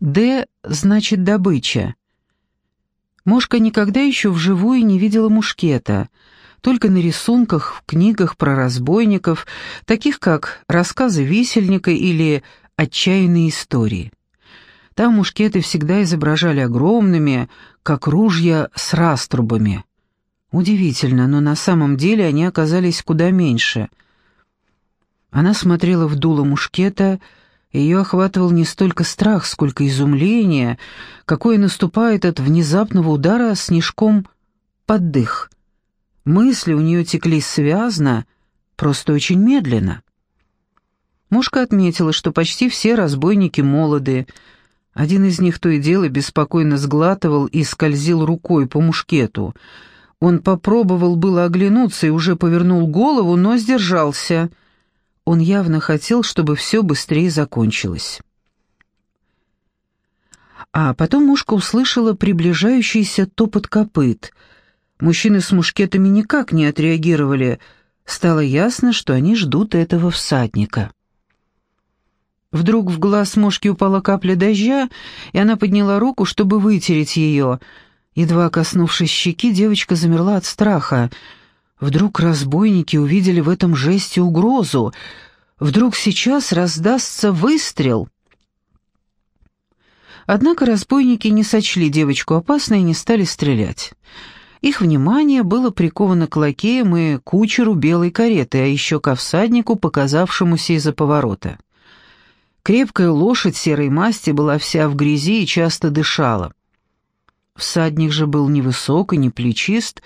«Д» значит «добыча». Мошка никогда еще вживую не видела мушкета, только на рисунках в книгах про разбойников, таких как «Рассказы висельника» или «Отчаянные истории». Там мушкеты всегда изображали огромными, как ружья с раструбами. Удивительно, но на самом деле они оказались куда меньше. Она смотрела в дуло мушкета, ее охватывал не столько страх, сколько изумление, какое наступает от внезапного удара снежком под дых. Мысли у нее текли связно, просто очень медленно. Мушка отметила, что почти все разбойники молоды. Один из них то и дело беспокойно сглатывал и скользил рукой по мушкету. Он попробовал было оглянуться и уже повернул голову, но сдержался — он явно хотел, чтобы все быстрее закончилось. А потом мушка услышала приближающийся топот копыт. Мужчины с мушкетами никак не отреагировали. Стало ясно, что они ждут этого всадника. Вдруг в глаз мушки упала капля дождя, и она подняла руку, чтобы вытереть ее. Едва коснувшись щеки, девочка замерла от страха — Вдруг разбойники увидели в этом жесте угрозу. Вдруг сейчас раздастся выстрел. Однако разбойники не сочли девочку опасной и не стали стрелять. Их внимание было приковано к лакеям и кучеру белой кареты, а еще ко всаднику, показавшемуся из-за поворота. Крепкая лошадь серой масти была вся в грязи и часто дышала. Всадник же был невысок и не плечист,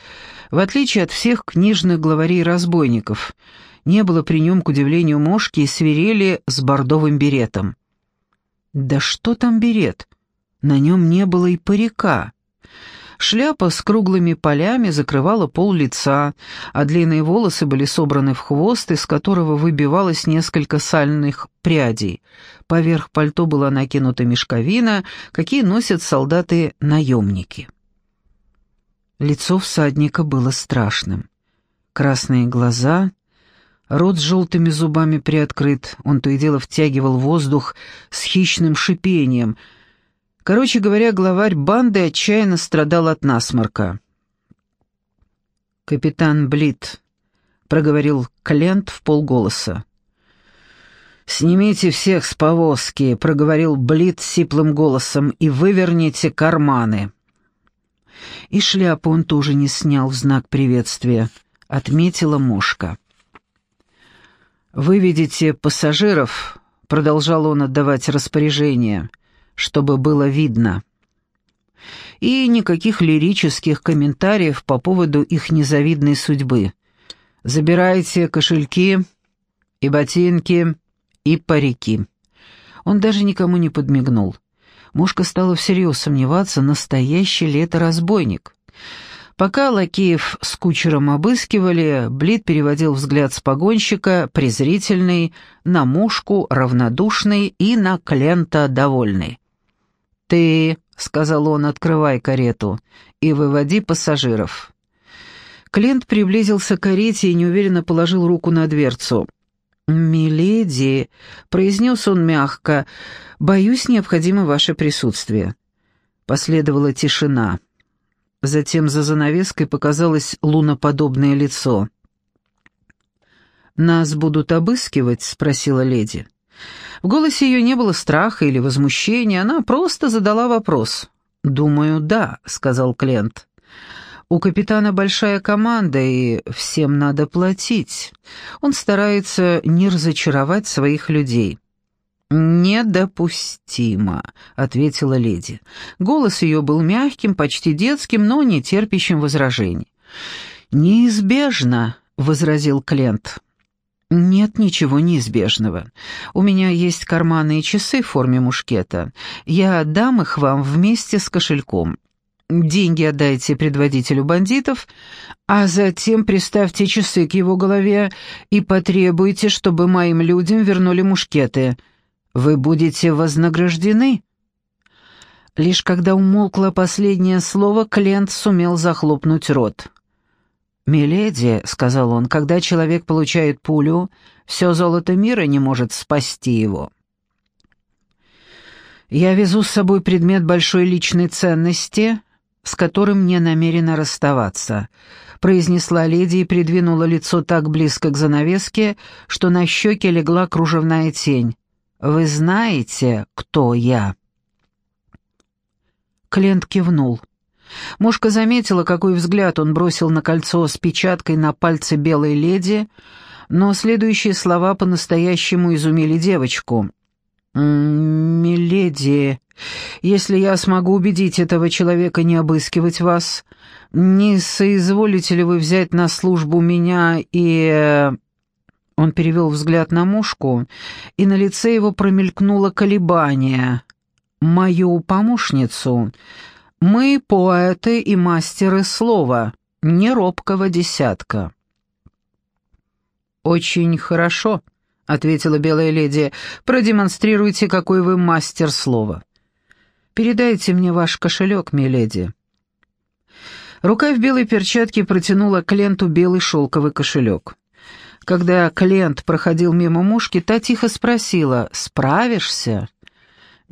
в отличие от всех книжных главарей-разбойников. Не было при нем, к удивлению мошки, и свирели с бордовым беретом. Да что там берет? На нем не было и парика. Шляпа с круглыми полями закрывала пол лица, а длинные волосы были собраны в хвост, из которого выбивалось несколько сальных прядей. Поверх пальто была накинута мешковина, какие носят солдаты-наемники. Лицо всадника было страшным. Красные глаза, рот с желтыми зубами приоткрыт, он то и дело втягивал воздух с хищным шипением — Короче говоря, главарь банды отчаянно страдал от насморка. «Капитан Блит», — проговорил Клент в полголоса. «Снимите всех с повозки», — проговорил Блит сиплым голосом, — «и выверните карманы». И шляпу он тоже не снял в знак приветствия, — отметила мушка. «Выведите пассажиров», — продолжал он отдавать распоряжение, — чтобы было видно. И никаких лирических комментариев по поводу их незавидной судьбы. Забирайте кошельки и ботинки и парики. Он даже никому не подмигнул. Мушка стала всерьез сомневаться, настоящий ли это разбойник. Пока лакеев с кучером обыскивали, Блид переводил взгляд с погонщика, презрительный, на мушку, равнодушный и на Клента довольный. «Ты», — сказал он, — «открывай карету и выводи пассажиров». Клент приблизился к карете и неуверенно положил руку на дверцу. «Миледи», — произнес он мягко, — «боюсь, необходимо ваше присутствие». Последовала тишина. Затем за занавеской показалось луноподобное лицо. «Нас будут обыскивать?» — спросила леди. В голосе ее не было страха или возмущения, она просто задала вопрос. «Думаю, да», — сказал Клент. «У капитана большая команда, и всем надо платить. Он старается не разочаровать своих людей». «Недопустимо», — ответила леди. Голос ее был мягким, почти детским, но не терпящим возражений. «Неизбежно», — возразил Клент. «Нет ничего неизбежного. У меня есть карманные часы в форме мушкета. Я отдам их вам вместе с кошельком. Деньги отдайте предводителю бандитов, а затем приставьте часы к его голове и потребуйте, чтобы моим людям вернули мушкеты. Вы будете вознаграждены». Лишь когда умолкло последнее слово, Клент сумел захлопнуть рот. «Миледи», — сказал он, — «когда человек получает пулю, все золото мира не может спасти его». «Я везу с собой предмет большой личной ценности, с которым не намерена расставаться», произнесла леди и придвинула лицо так близко к занавеске, что на щеке легла кружевная тень. «Вы знаете, кто я?» Клент кивнул. Мушка заметила, какой взгляд он бросил на кольцо с печаткой на пальце белой леди, но следующие слова по-настоящему изумили девочку. «Миледи, если я смогу убедить этого человека не обыскивать вас, не соизволите ли вы взять на службу меня и...» Он перевел взгляд на мушку, и на лице его промелькнуло колебание. «Мою помощницу мы поэты и мастеры слова, не робкого десятка». «Очень хорошо», — ответила белая леди. «Продемонстрируйте, какой вы мастер слова. Передайте мне ваш кошелек, миледи». Рука в белой перчатке протянула Кленту белый шелковый кошелек. Когда Клент проходил мимо мушки, та тихо спросила «Справишься?»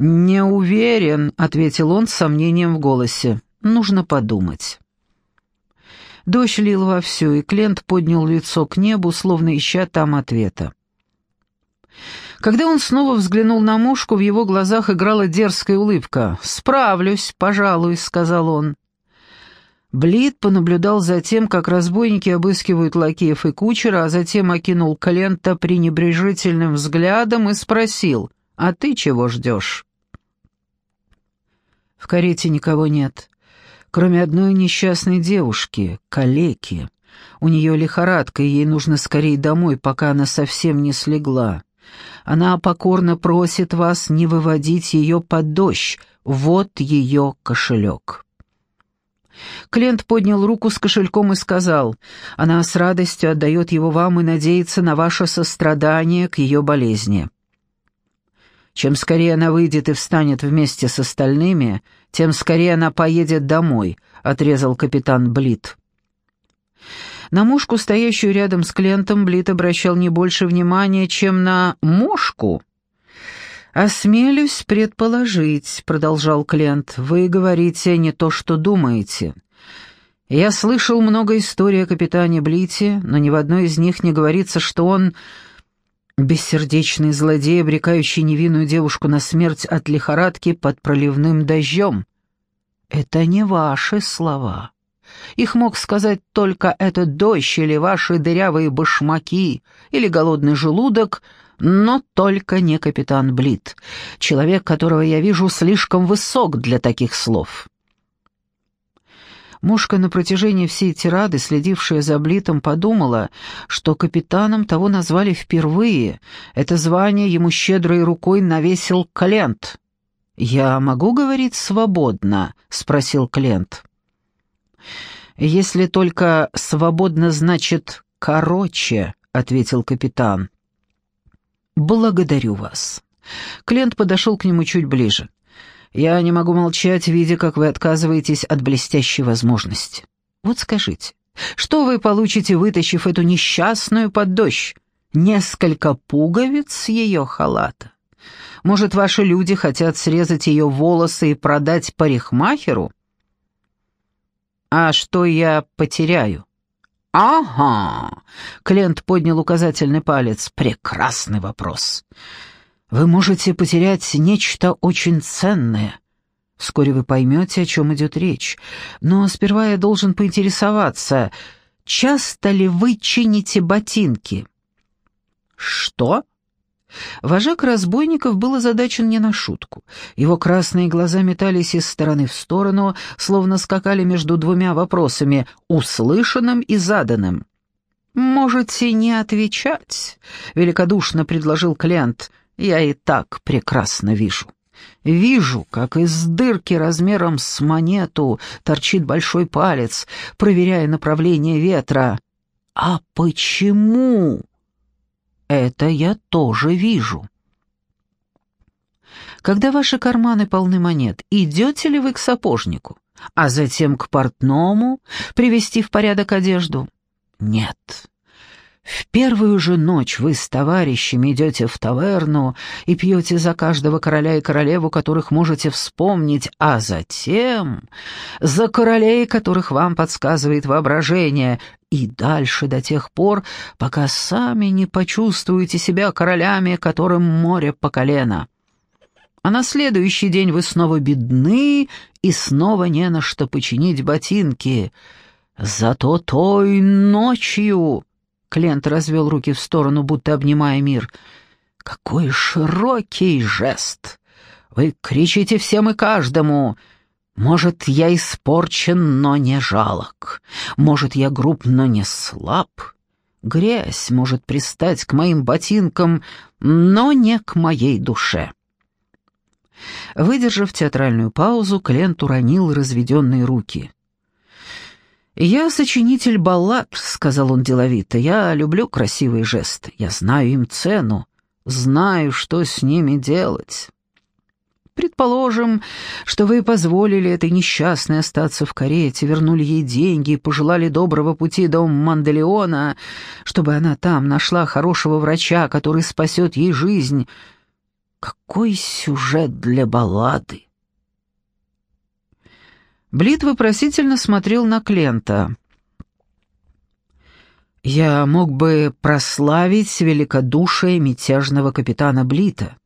«Не уверен», — ответил он с сомнением в голосе. «Нужно подумать». Дождь лил вовсю, и Клент поднял лицо к небу, словно ища там ответа. Когда он снова взглянул на мушку, в его глазах играла дерзкая улыбка. «Справлюсь, пожалуй», — сказал он. Блид понаблюдал за тем, как разбойники обыскивают лакеев и кучера, а затем окинул Клента пренебрежительным взглядом и спросил — а ты чего ждешь?» В карете никого нет, кроме одной несчастной девушки, калеки. У нее лихорадка, и ей нужно скорее домой, пока она совсем не слегла. Она покорно просит вас не выводить ее под дождь. Вот ее кошелек. Клиент поднял руку с кошельком и сказал, «Она с радостью отдает его вам и надеется на ваше сострадание к ее болезни». Чем скорее она выйдет и встанет вместе с остальными, тем скорее она поедет домой», — отрезал капитан Блит. На мушку, стоящую рядом с Клентом, Блит обращал не больше внимания, чем на мушку. «Осмелюсь предположить», — продолжал Клент, — «вы говорите не то, что думаете». Я слышал много историй о капитане Блите, но ни в одной из них не говорится, что он Бессердечный злодей, обрекающий невинную девушку на смерть от лихорадки под проливным дождем. Это не ваши слова. Их мог сказать только этот дождь или ваши дырявые башмаки, или голодный желудок, но только не капитан Блит, человек, которого я вижу слишком высок для таких слов. Мушка на протяжении всей тирады, следившая за Блитом, подумала, что капитаном того назвали впервые. Это звание ему щедрой рукой навесил Клент. «Я могу говорить свободно?» — спросил Клент. «Если только свободно значит короче», — ответил капитан. «Благодарю вас». Клент подошел к нему чуть ближе. Я не могу молчать, видя, как вы отказываетесь от блестящей возможности. Вот скажите, что вы получите, вытащив эту несчастную под дождь? Несколько пуговиц ее халата? Может, ваши люди хотят срезать ее волосы и продать парикмахеру? А что я потеряю? «Ага!» — Клент поднял указательный палец. «Прекрасный вопрос. Вы можете потерять нечто очень ценное. Вскоре вы поймете, о чем идет речь. Но сперва я должен поинтересоваться, часто ли вы чините ботинки? Что? Вожак разбойников был озадачен не на шутку. Его красные глаза метались из стороны в сторону, словно скакали между двумя вопросами, услышанным и заданным. «Можете не отвечать», — великодушно предложил клиент я и так прекрасно вижу. Вижу, как из дырки размером с монету торчит большой палец, проверяя направление ветра. А почему? Это я тоже вижу. Когда ваши карманы полны монет, идете ли вы к сапожнику, а затем к портному привести в порядок одежду? Нет. В первую же ночь вы с товарищами идете в таверну и пьете за каждого короля и королеву, которых можете вспомнить, а затем за королей, которых вам подсказывает воображение, и дальше до тех пор, пока сами не почувствуете себя королями, которым море по колено. А на следующий день вы снова бедны и снова не на что починить ботинки. Зато той ночью Клент развел руки в сторону, будто обнимая мир. «Какой широкий жест! Вы кричите всем и каждому!» Может, я испорчен, но не жалок. Может, я груб, но не слаб. Грязь может пристать к моим ботинкам, но не к моей душе. Выдержав театральную паузу, Клент уронил разведенные руки. «Я сочинитель баллад», — сказал он деловито. «Я люблю красивые жесты. Я знаю им цену. Знаю, что с ними делать». Предположим, что вы позволили этой несчастной остаться в карете, вернули ей деньги и пожелали доброго пути до Манделеона, чтобы она там нашла хорошего врача, который спасет ей жизнь. Какой сюжет для баллады! Блит вопросительно смотрел на Клента. «Я мог бы прославить великодушие мятежного капитана Блита.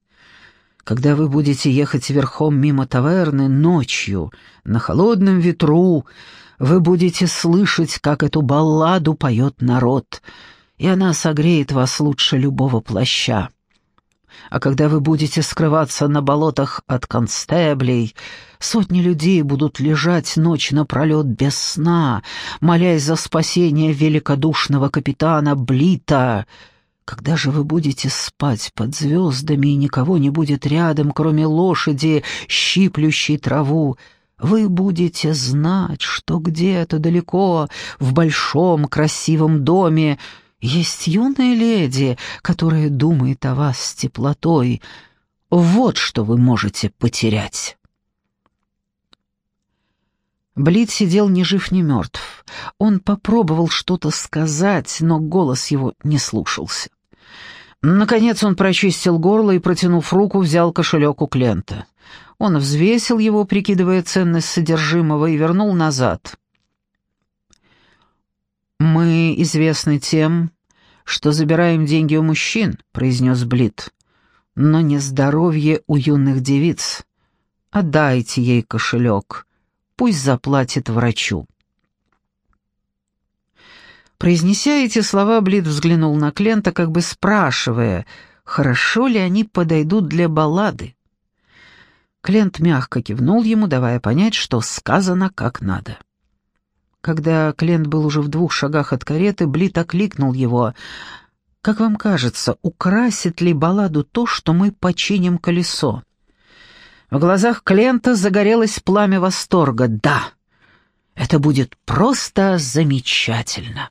Когда вы будете ехать верхом мимо таверны ночью, на холодном ветру, вы будете слышать, как эту балладу поет народ, и она согреет вас лучше любого плаща а когда вы будете скрываться на болотах от констеблей, сотни людей будут лежать ночь напролет без сна, молясь за спасение великодушного капитана Блита. Когда же вы будете спать под звездами, и никого не будет рядом, кроме лошади, щиплющей траву, вы будете знать, что где-то далеко, в большом красивом доме, есть юная леди, которая думает о вас с теплотой. Вот что вы можете потерять. Блит сидел ни жив, ни мертв. Он попробовал что-то сказать, но голос его не слушался. Наконец он прочистил горло и, протянув руку, взял кошелек у Клента. Он взвесил его, прикидывая ценность содержимого, и вернул назад. «Мы известны тем, что забираем деньги у мужчин», — произнес Блит. «Но не здоровье у юных девиц. Отдайте ей кошелек, пусть заплатит врачу». Произнеся эти слова, Блит взглянул на Клента, как бы спрашивая, хорошо ли они подойдут для баллады. Клент мягко кивнул ему, давая понять, что сказано как надо. Когда Клент был уже в двух шагах от кареты, Блит окликнул его. «Как вам кажется, украсит ли балладу то, что мы починим колесо?» В глазах Клента загорелось пламя восторга. «Да, это будет просто замечательно!»